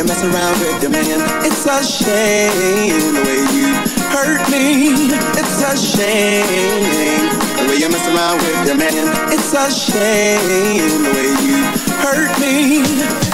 you mess around with your man. It's a shame the way you hurt me. It's a shame the way you mess around with your man. It's a shame the way you hurt me.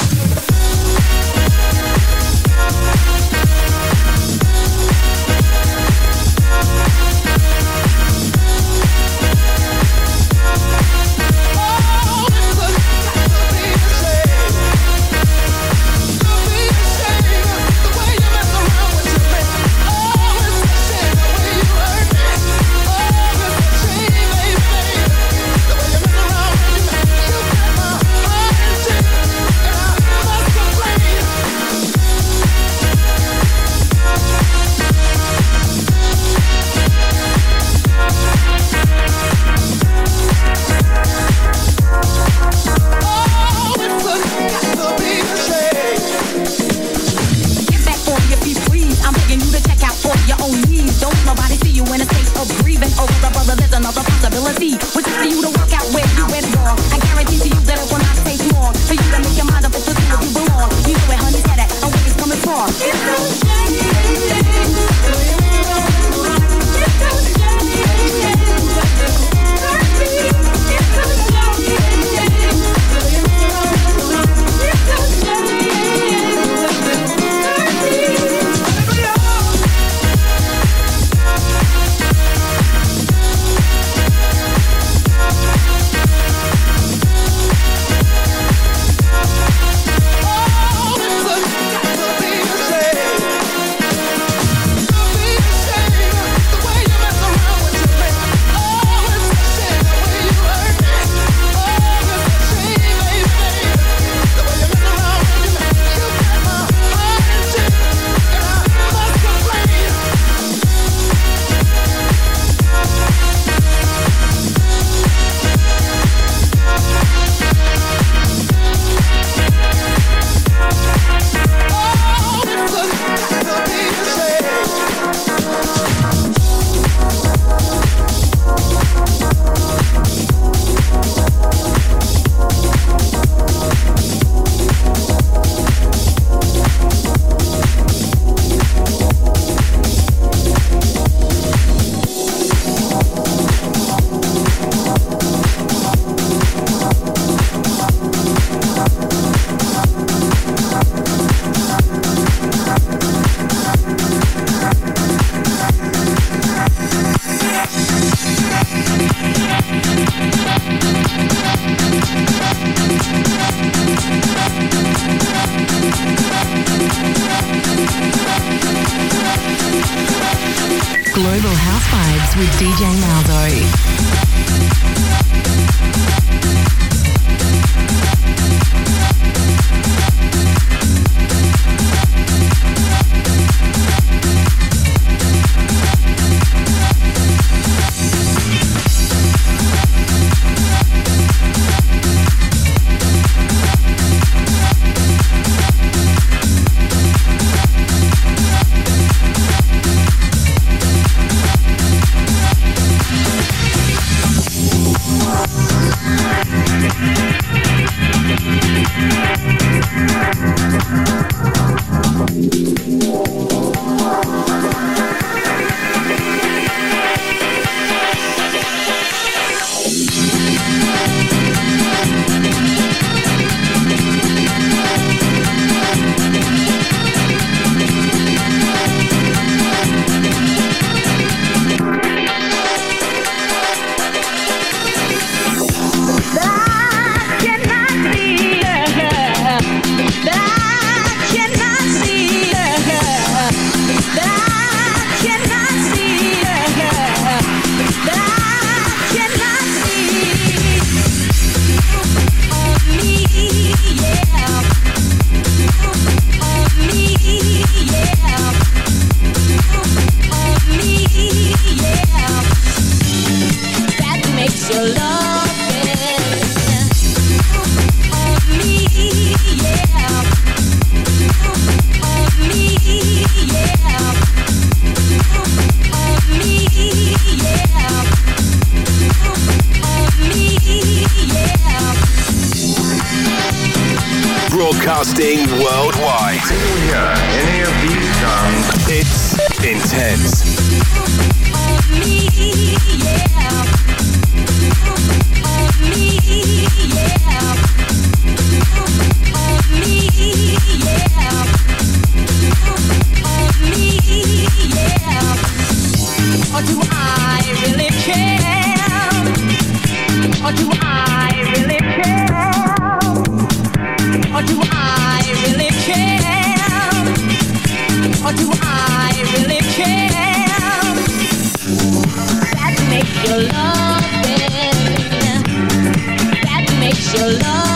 That makes you love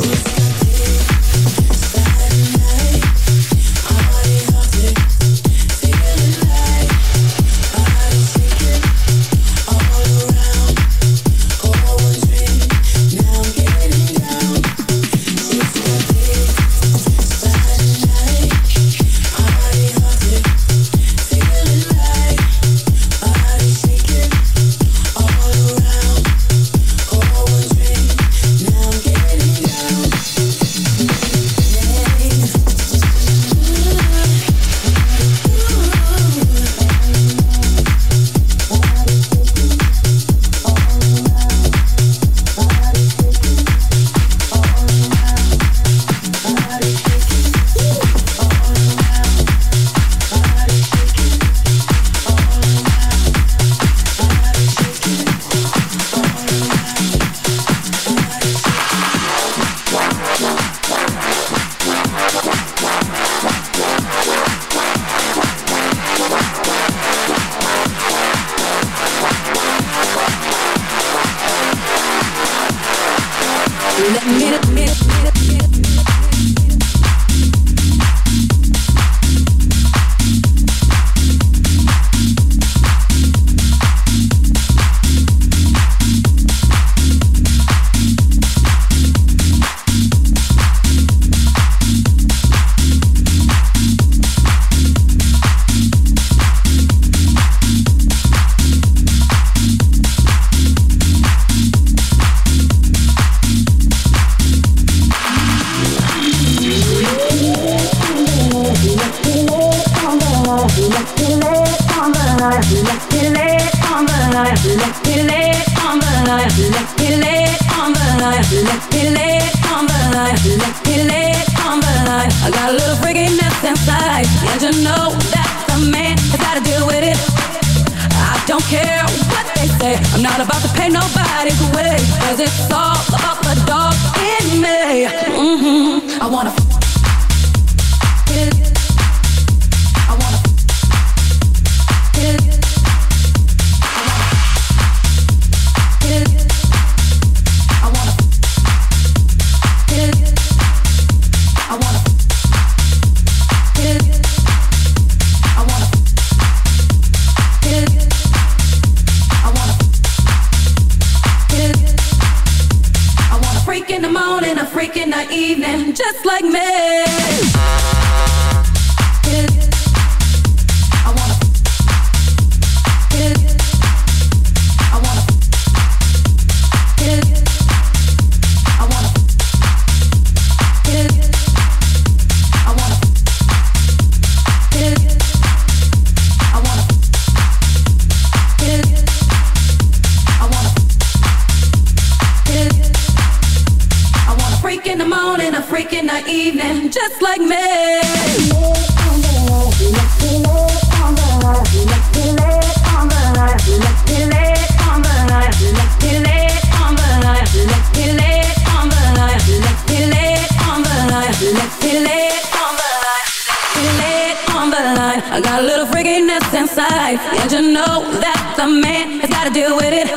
Inside, and you know that the man has got to deal with it.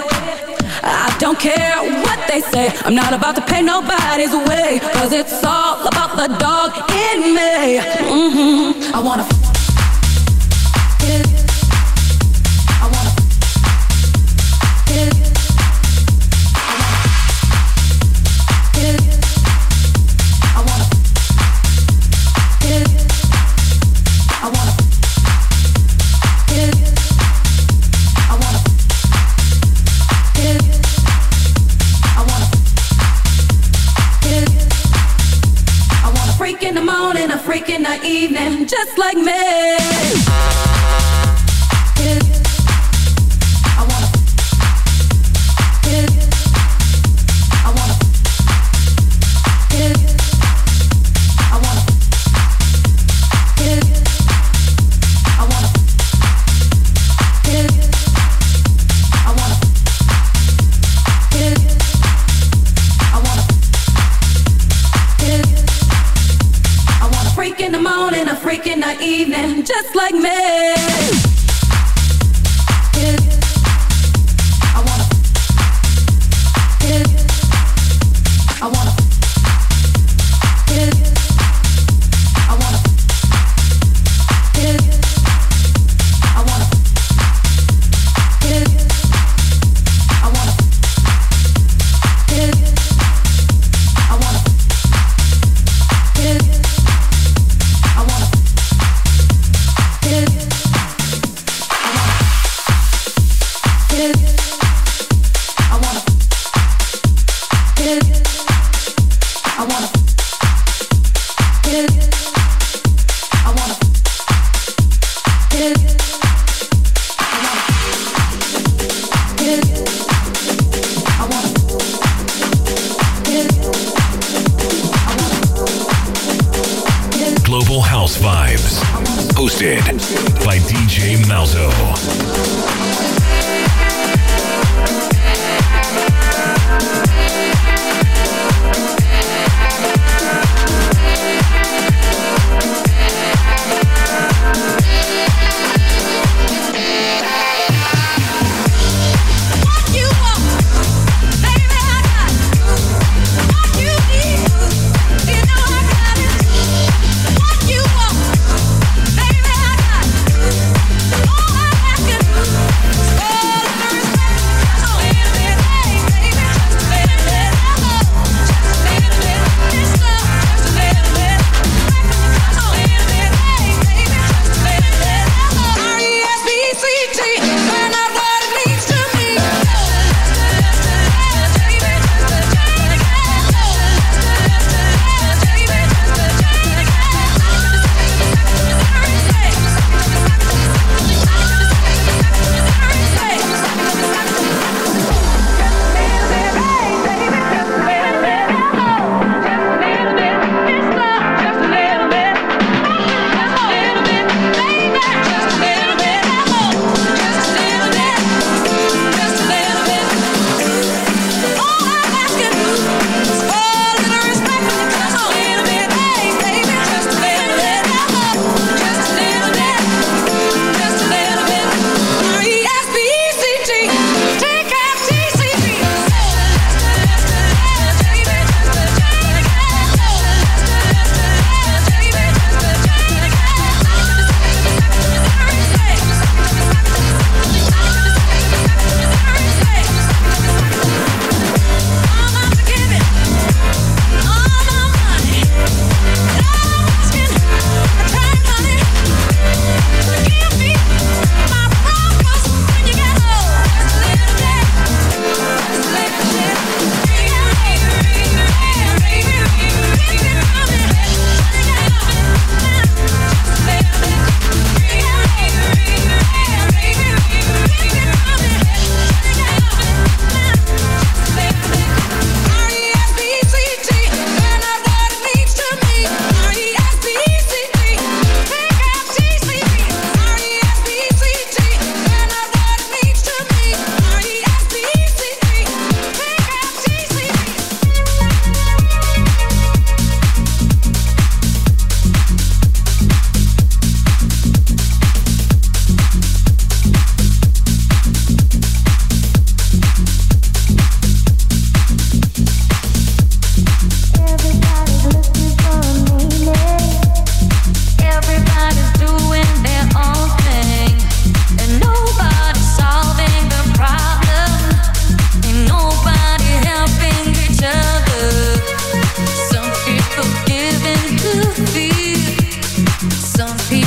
I don't care what they say. I'm not about to pay nobody's way. Cause it's all about the dog in me. Mm-hmm. I wanna.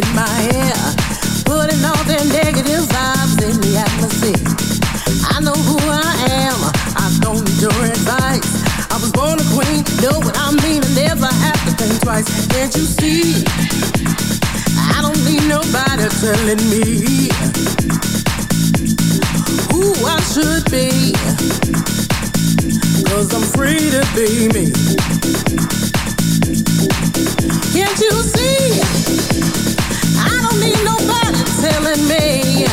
in my hair, putting all their negative vibes in the atmosphere. I know who I am, I don't need your advice. I was born a queen, know what I mean, and never have to think twice. Can't you see? I don't need nobody telling me who I should be. Cause I'm free to be me. Can't you see? telling me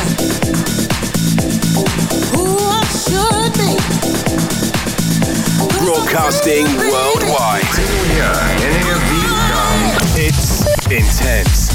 who I should be. Broadcasting worldwide. It's intense.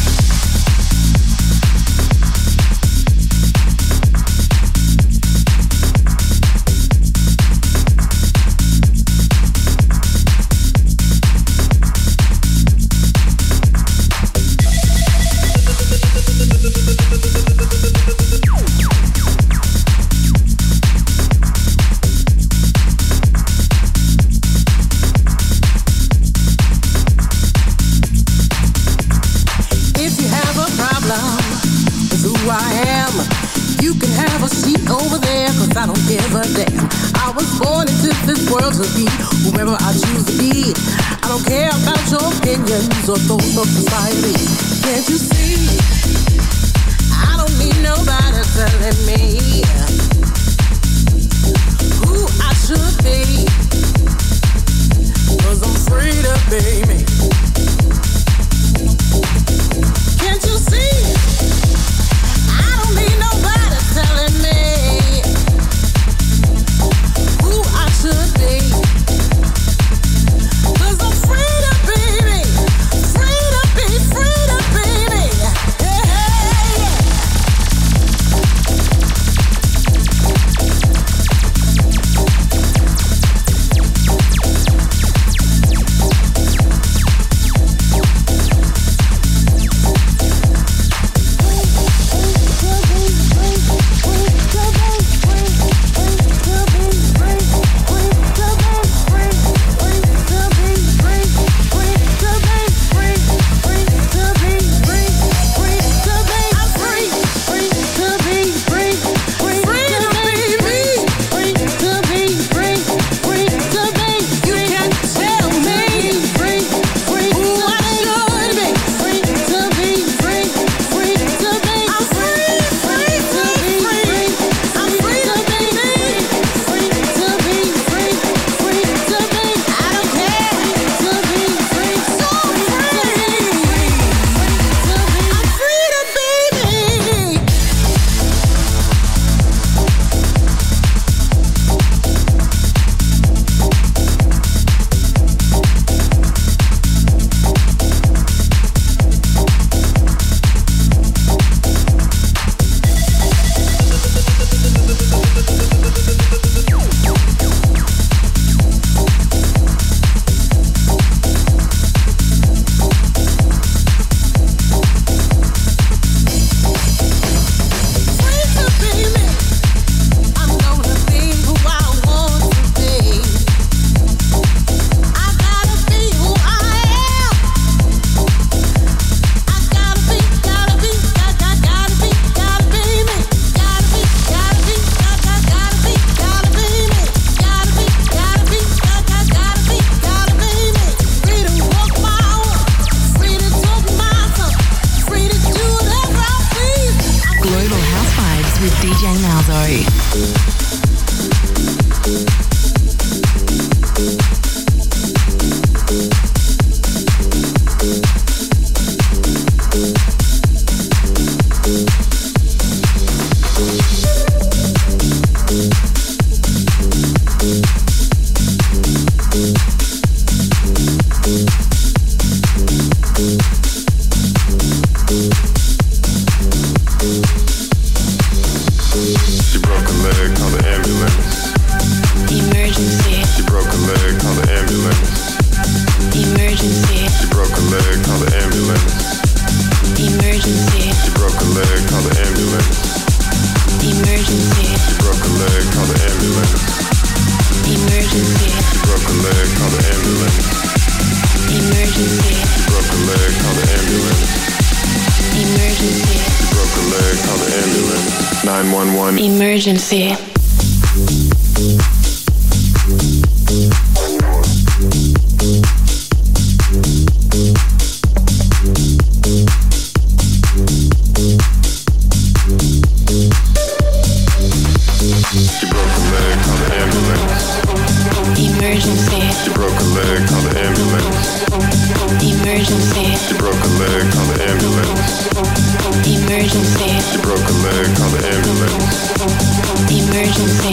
Emergency.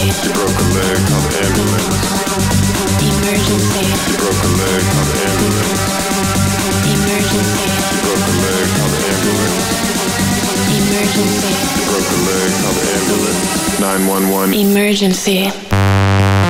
Emergency. Emergency. Emergency. 911. Emergency.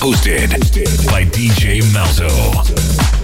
Hosted by DJ Malzo.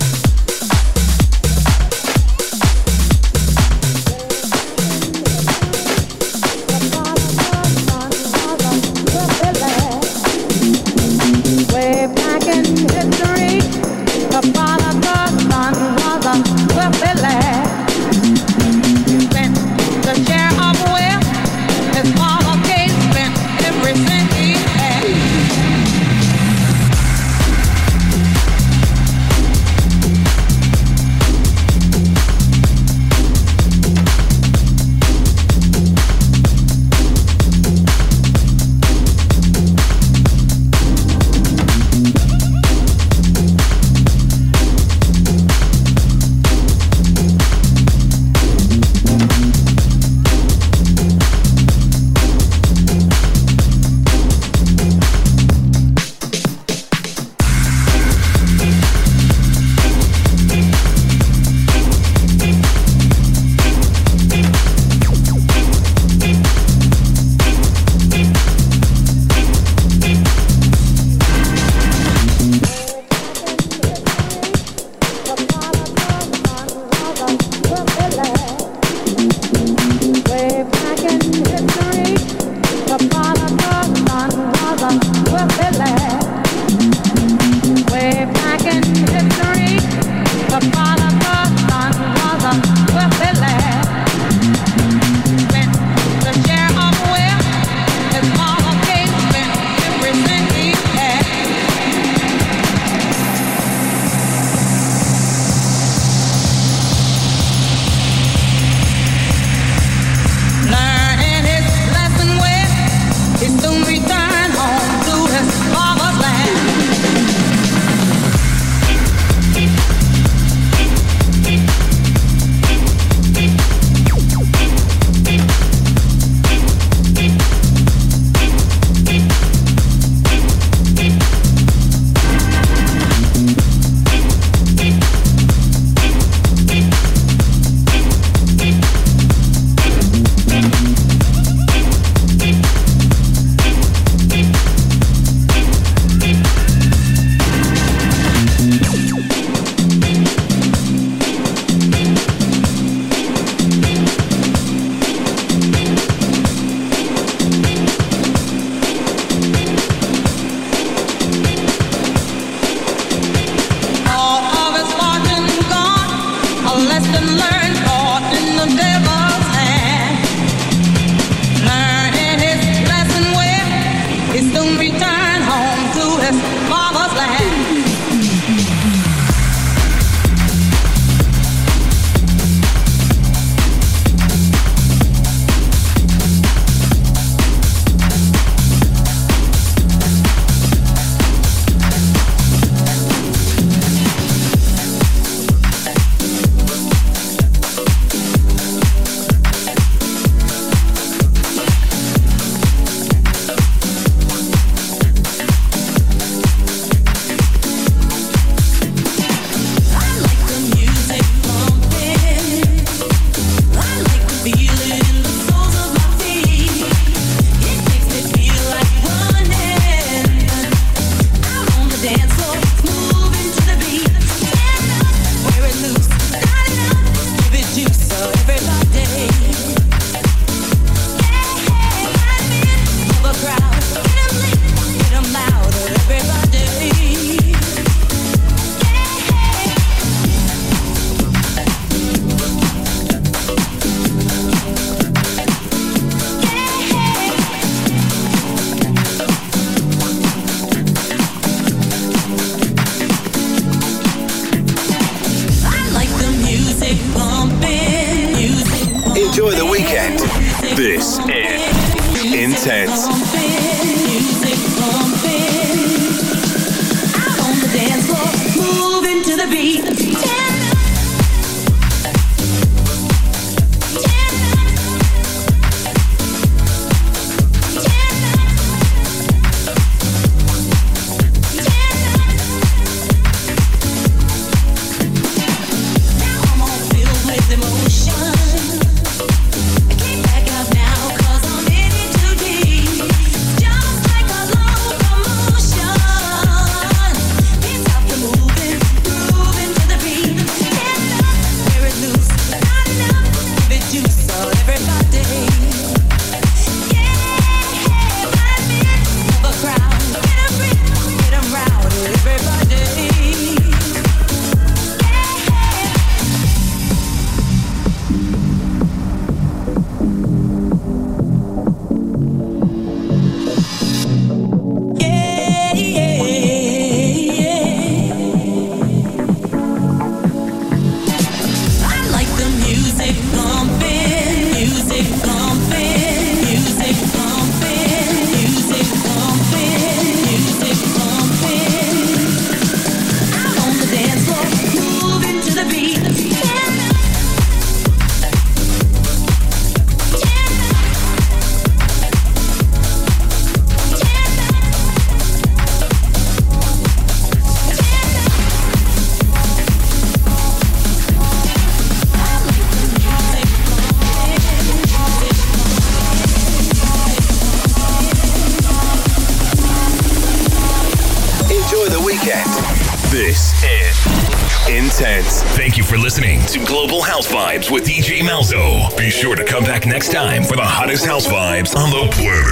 Vibes with DJ Malzo. Be sure to come back next time for the hottest house vibes on the planet.